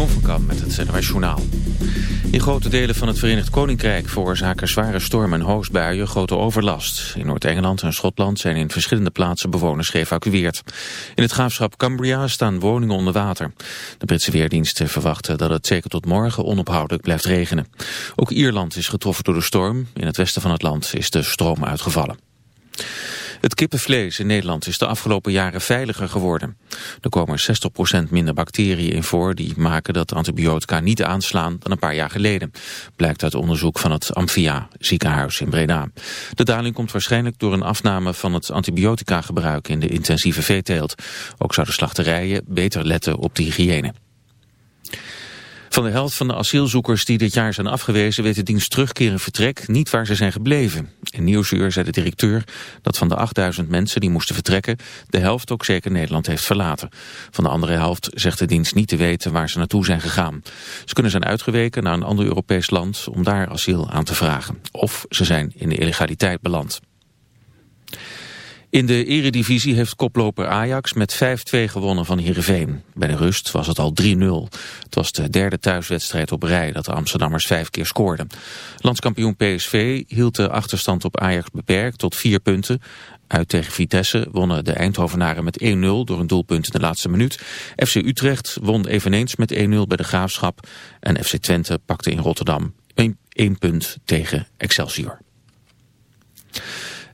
Jeroen met het NOS Journaal. In grote delen van het Verenigd Koninkrijk veroorzaken zware storm- en hoosbuien grote overlast. In Noord-Engeland en Schotland zijn in verschillende plaatsen bewoners geëvacueerd. In het graafschap Cumbria staan woningen onder water. De Britse weerdiensten verwachten dat het zeker tot morgen onophoudelijk blijft regenen. Ook Ierland is getroffen door de storm. In het westen van het land is de stroom uitgevallen. Het kippenvlees in Nederland is de afgelopen jaren veiliger geworden. Er komen 60% minder bacteriën in voor die maken dat antibiotica niet aanslaan dan een paar jaar geleden. Blijkt uit onderzoek van het Amphia ziekenhuis in Breda. De daling komt waarschijnlijk door een afname van het antibiotica gebruik in de intensieve veeteelt. Ook zouden slachterijen beter letten op de hygiëne. Van de helft van de asielzoekers die dit jaar zijn afgewezen... weet de dienst terugkeren vertrek niet waar ze zijn gebleven. In Nieuwsuur zei de directeur dat van de 8000 mensen die moesten vertrekken... de helft ook zeker Nederland heeft verlaten. Van de andere helft zegt de dienst niet te weten waar ze naartoe zijn gegaan. Ze kunnen zijn uitgeweken naar een ander Europees land... om daar asiel aan te vragen. Of ze zijn in de illegaliteit beland. In de eredivisie heeft koploper Ajax met 5-2 gewonnen van Heerenveen. Bij de rust was het al 3-0. Het was de derde thuiswedstrijd op rij dat de Amsterdammers vijf keer scoorden. Landskampioen PSV hield de achterstand op Ajax beperkt tot vier punten. Uit tegen Vitesse wonnen de Eindhovenaren met 1-0 door een doelpunt in de laatste minuut. FC Utrecht won eveneens met 1-0 bij de Graafschap. En FC Twente pakte in Rotterdam 1 punt tegen Excelsior.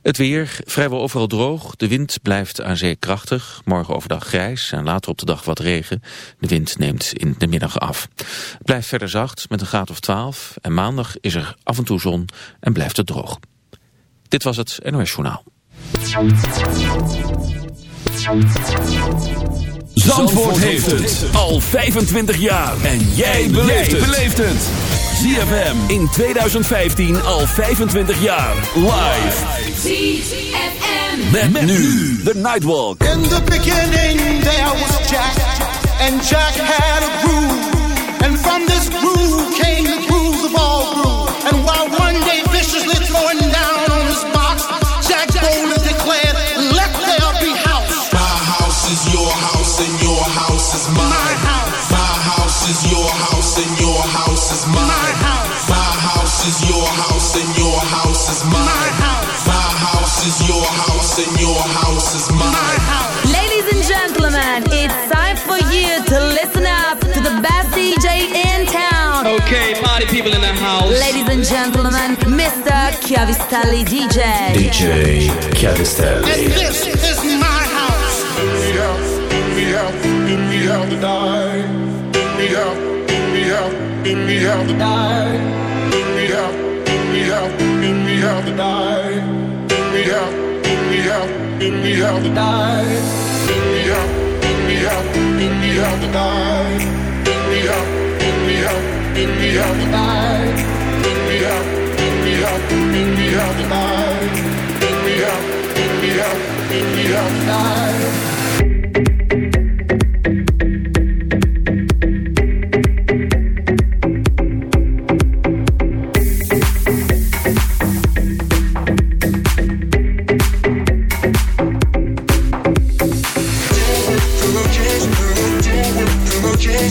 Het weer, vrijwel overal droog. De wind blijft aan zee krachtig. Morgen overdag grijs en later op de dag wat regen. De wind neemt in de middag af. Het blijft verder zacht met een graad of 12. En maandag is er af en toe zon en blijft het droog. Dit was het NOS Journaal. Zandvoort heeft het al 25 jaar. En jij beleeft het. ZFM in 2015 al 25 jaar. Live. ZFM. Met, met nu de Nightwalk. In the beginning there was Jack. And Jack had a groove. And from this groove came the grooves of all grooves. Mine. My house. My house is your house and your house is mine. My house. My house is your house and your house is My house. Ladies and gentlemen, it's time for you to listen up to the best DJ in town. Okay, party people in the house. Ladies and gentlemen, Mr. Chiavistelli DJ. DJ Chiavistelli. And this is my house. Me out, me out, me out to die. Me out, me then we have the night. Then we have, then we have, then we have the night. Then we have, then we have, then we have the night. Then we have, then we have, then we have the night. Then we have, then we have, then we have the night. Then we have, then we have, then we have the night. Me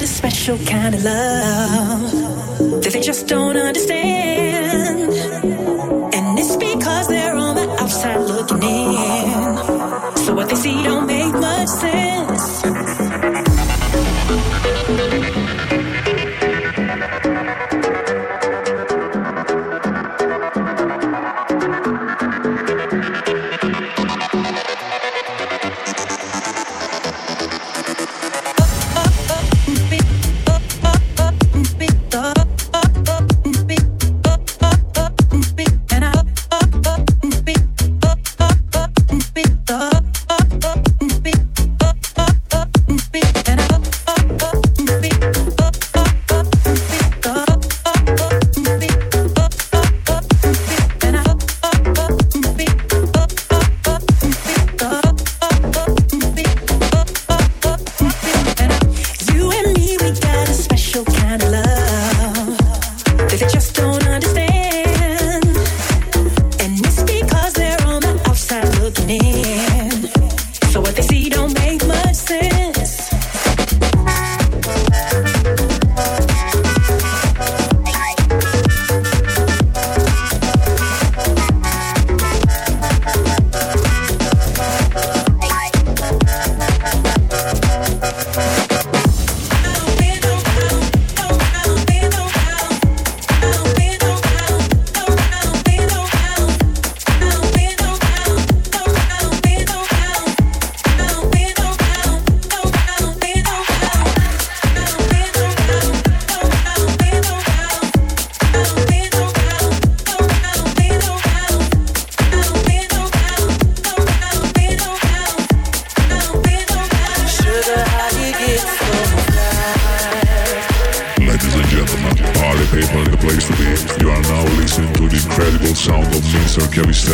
got a special kind of love that they just don't understand. And it's because they're on the outside looking in. So what they see don't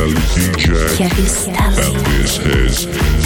Elvis DJ. Elvis has.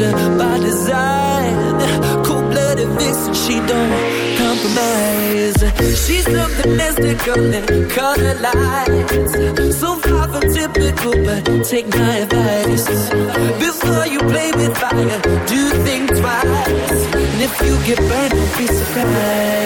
creature by design. Cold-blooded vixen, she don't compromise. She's something mystical and color lights. So far from typical, but take my advice. Before you play with fire, do think twice. And if you get burned, don't be surprised.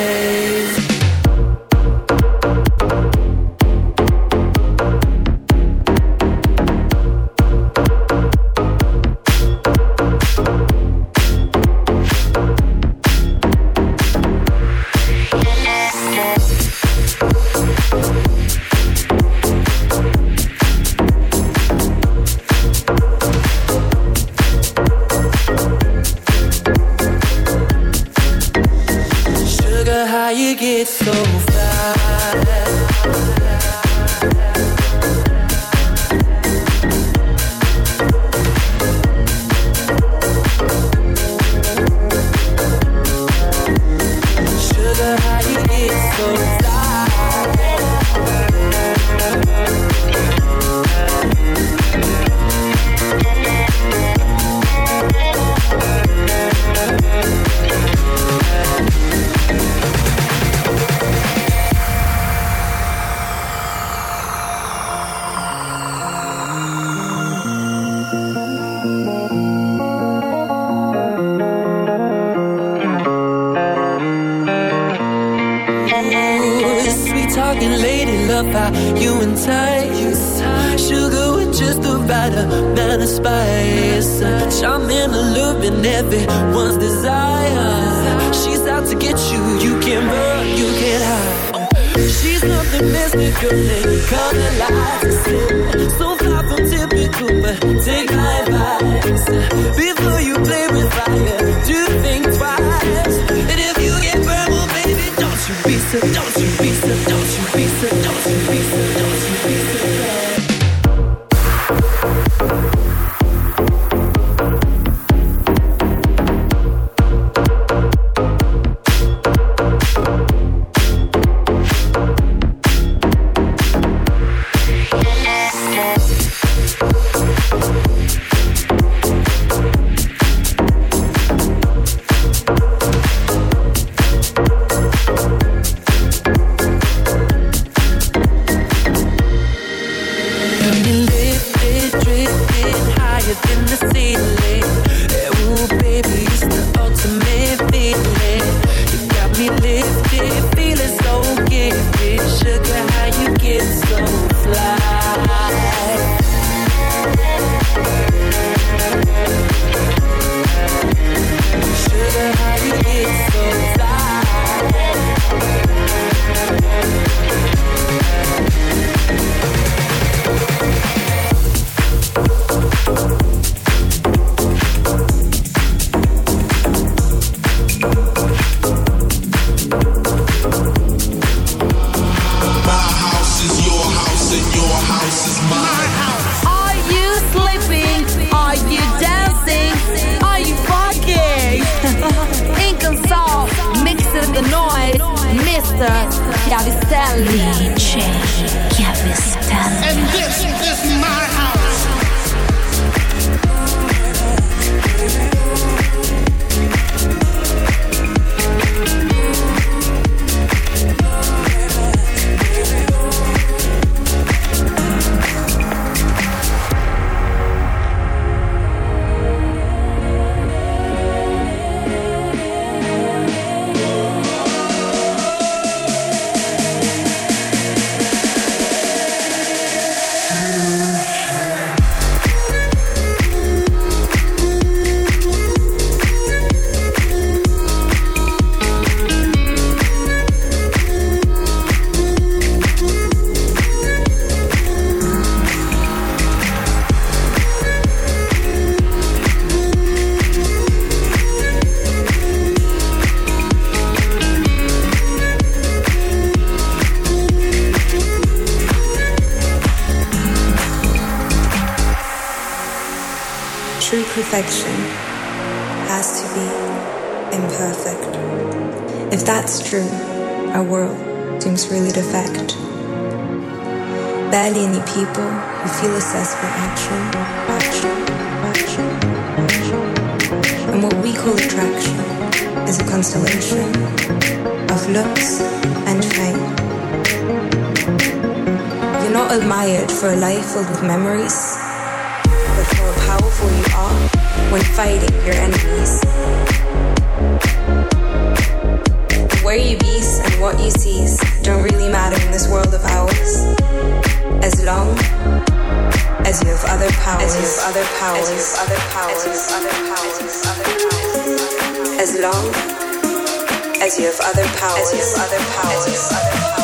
true perfection has to be imperfect. If that's true, our world seems really defect. Barely any people who feel assessed for action, action, action, action. And what we call attraction is a constellation of looks and fame. You're not admired for a life filled with memories when fighting your enemies. Where you be and what you seize don't really matter in this world of ours. As long as you have other powers, as you have other powers, as you have other powers, other powers, other powers. As long as you have other powers, as you have other powers,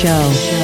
Show.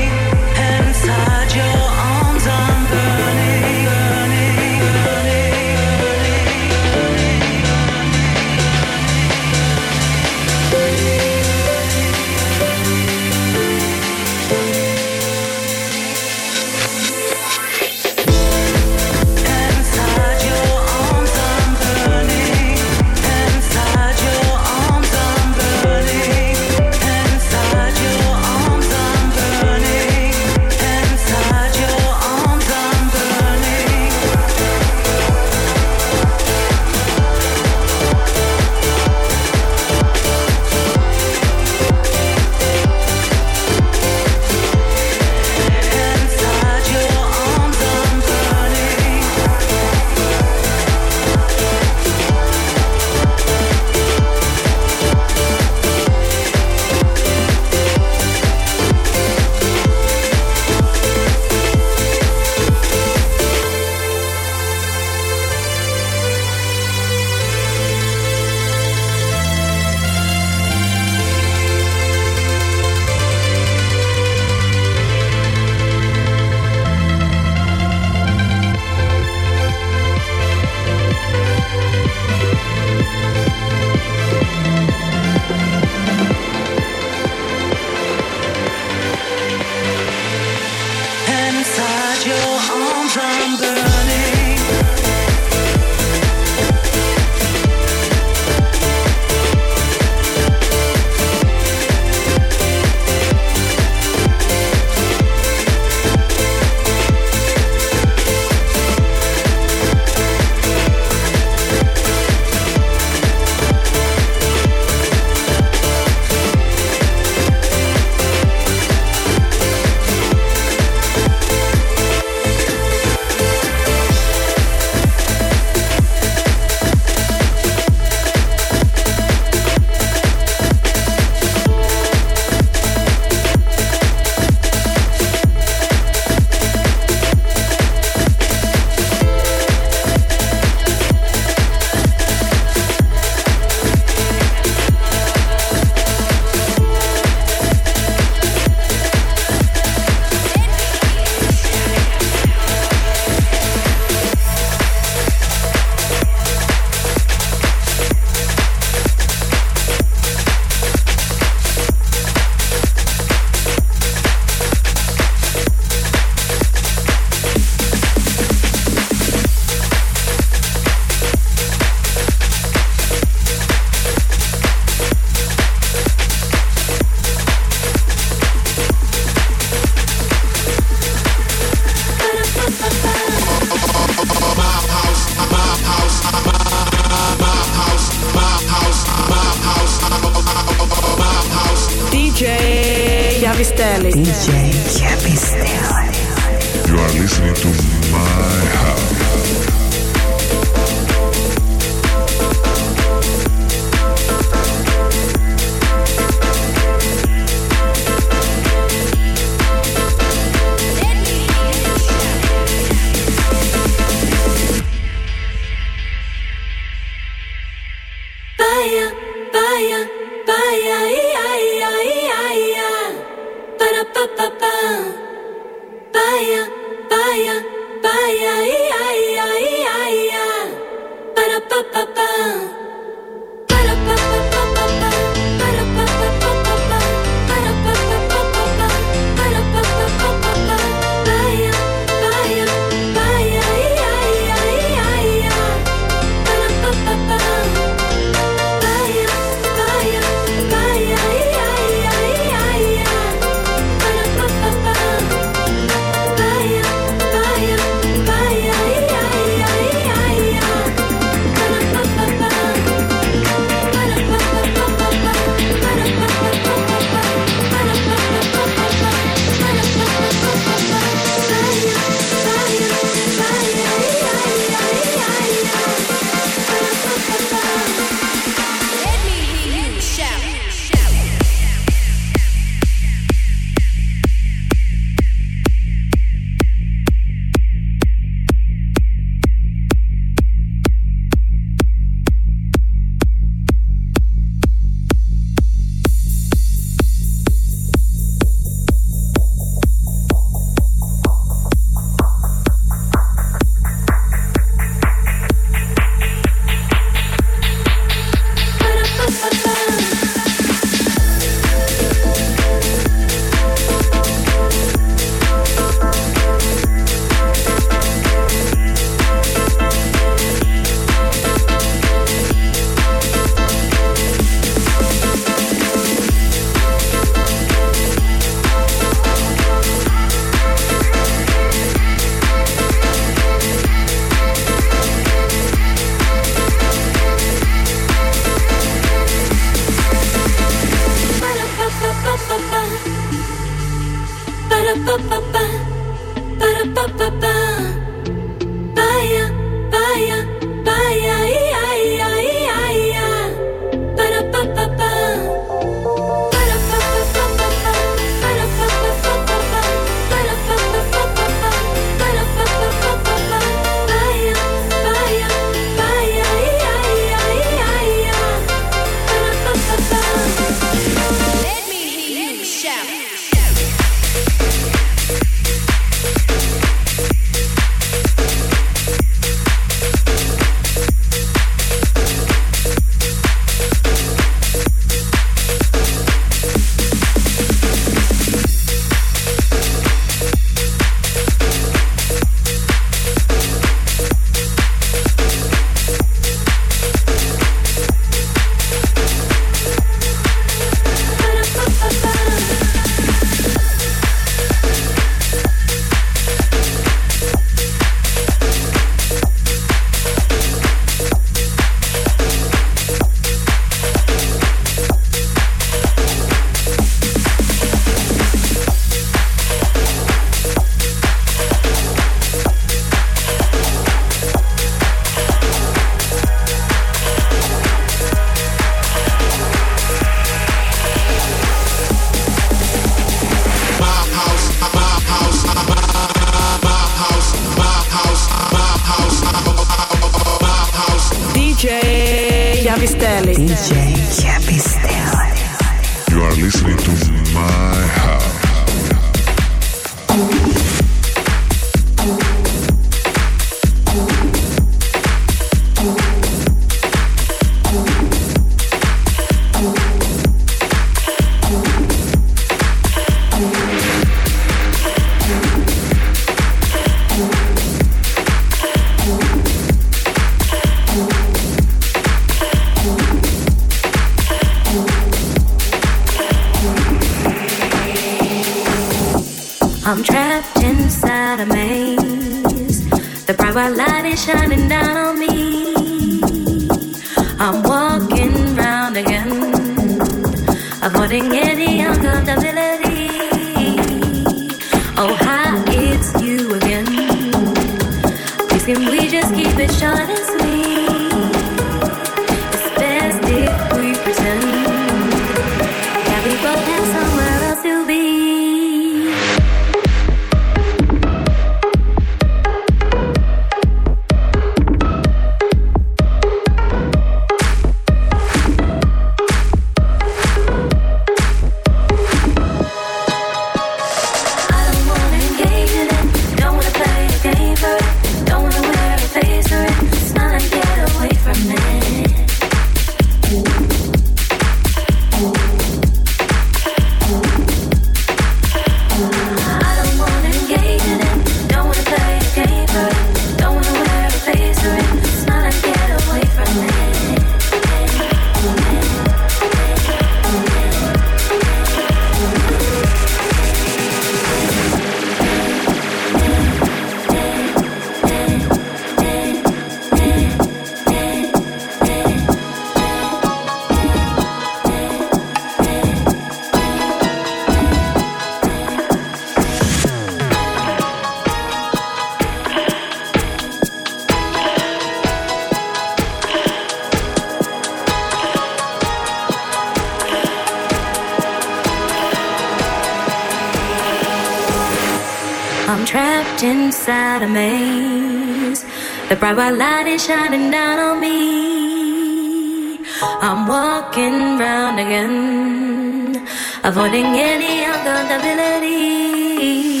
bright light is shining down on me. I'm walking round again, avoiding any accountability.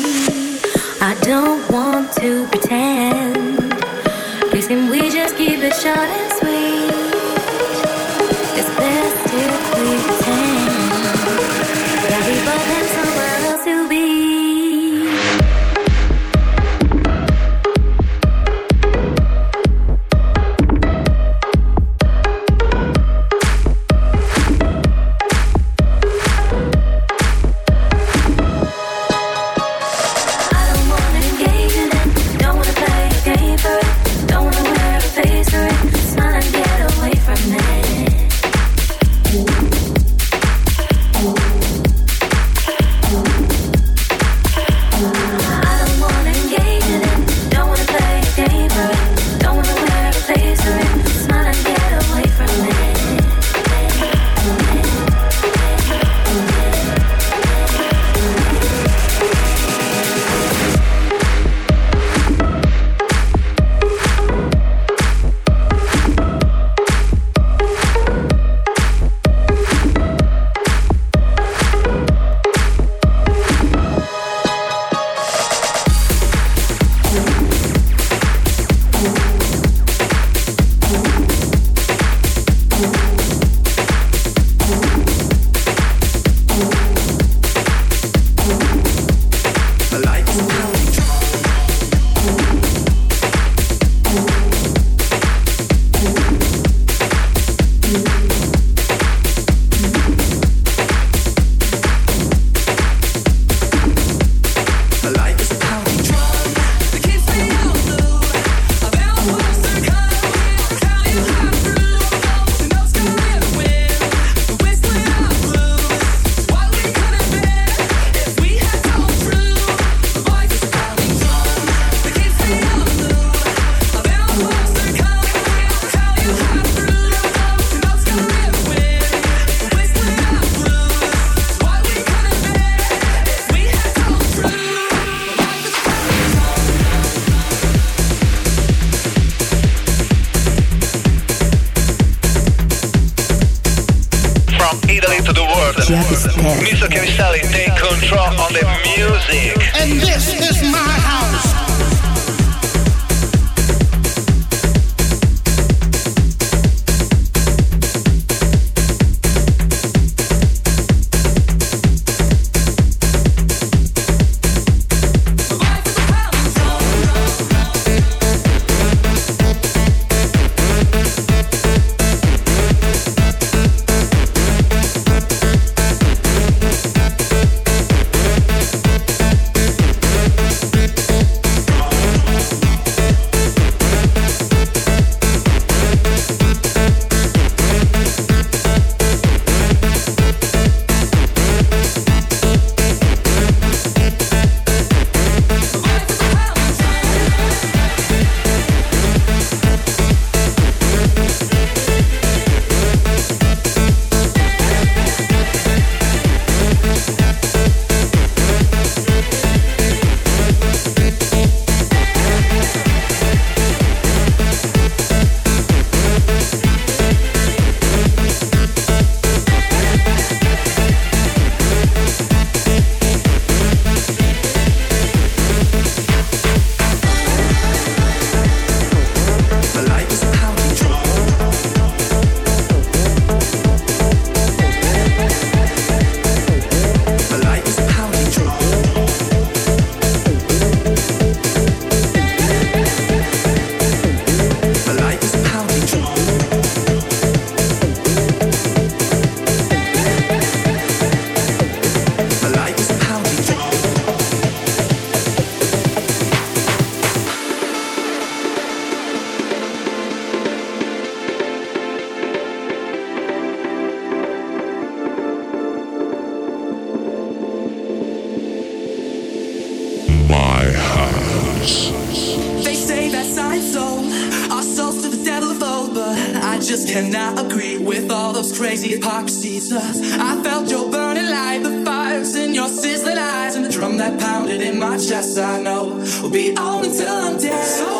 I don't want to pretend. Please, can we just keep it short and sweet? It's best if we. just cannot agree with all those crazy hypocrisies. I felt your burning light, the fires in your sizzling eyes, and the drum that pounded in my chest. I know will be on until I'm dead. So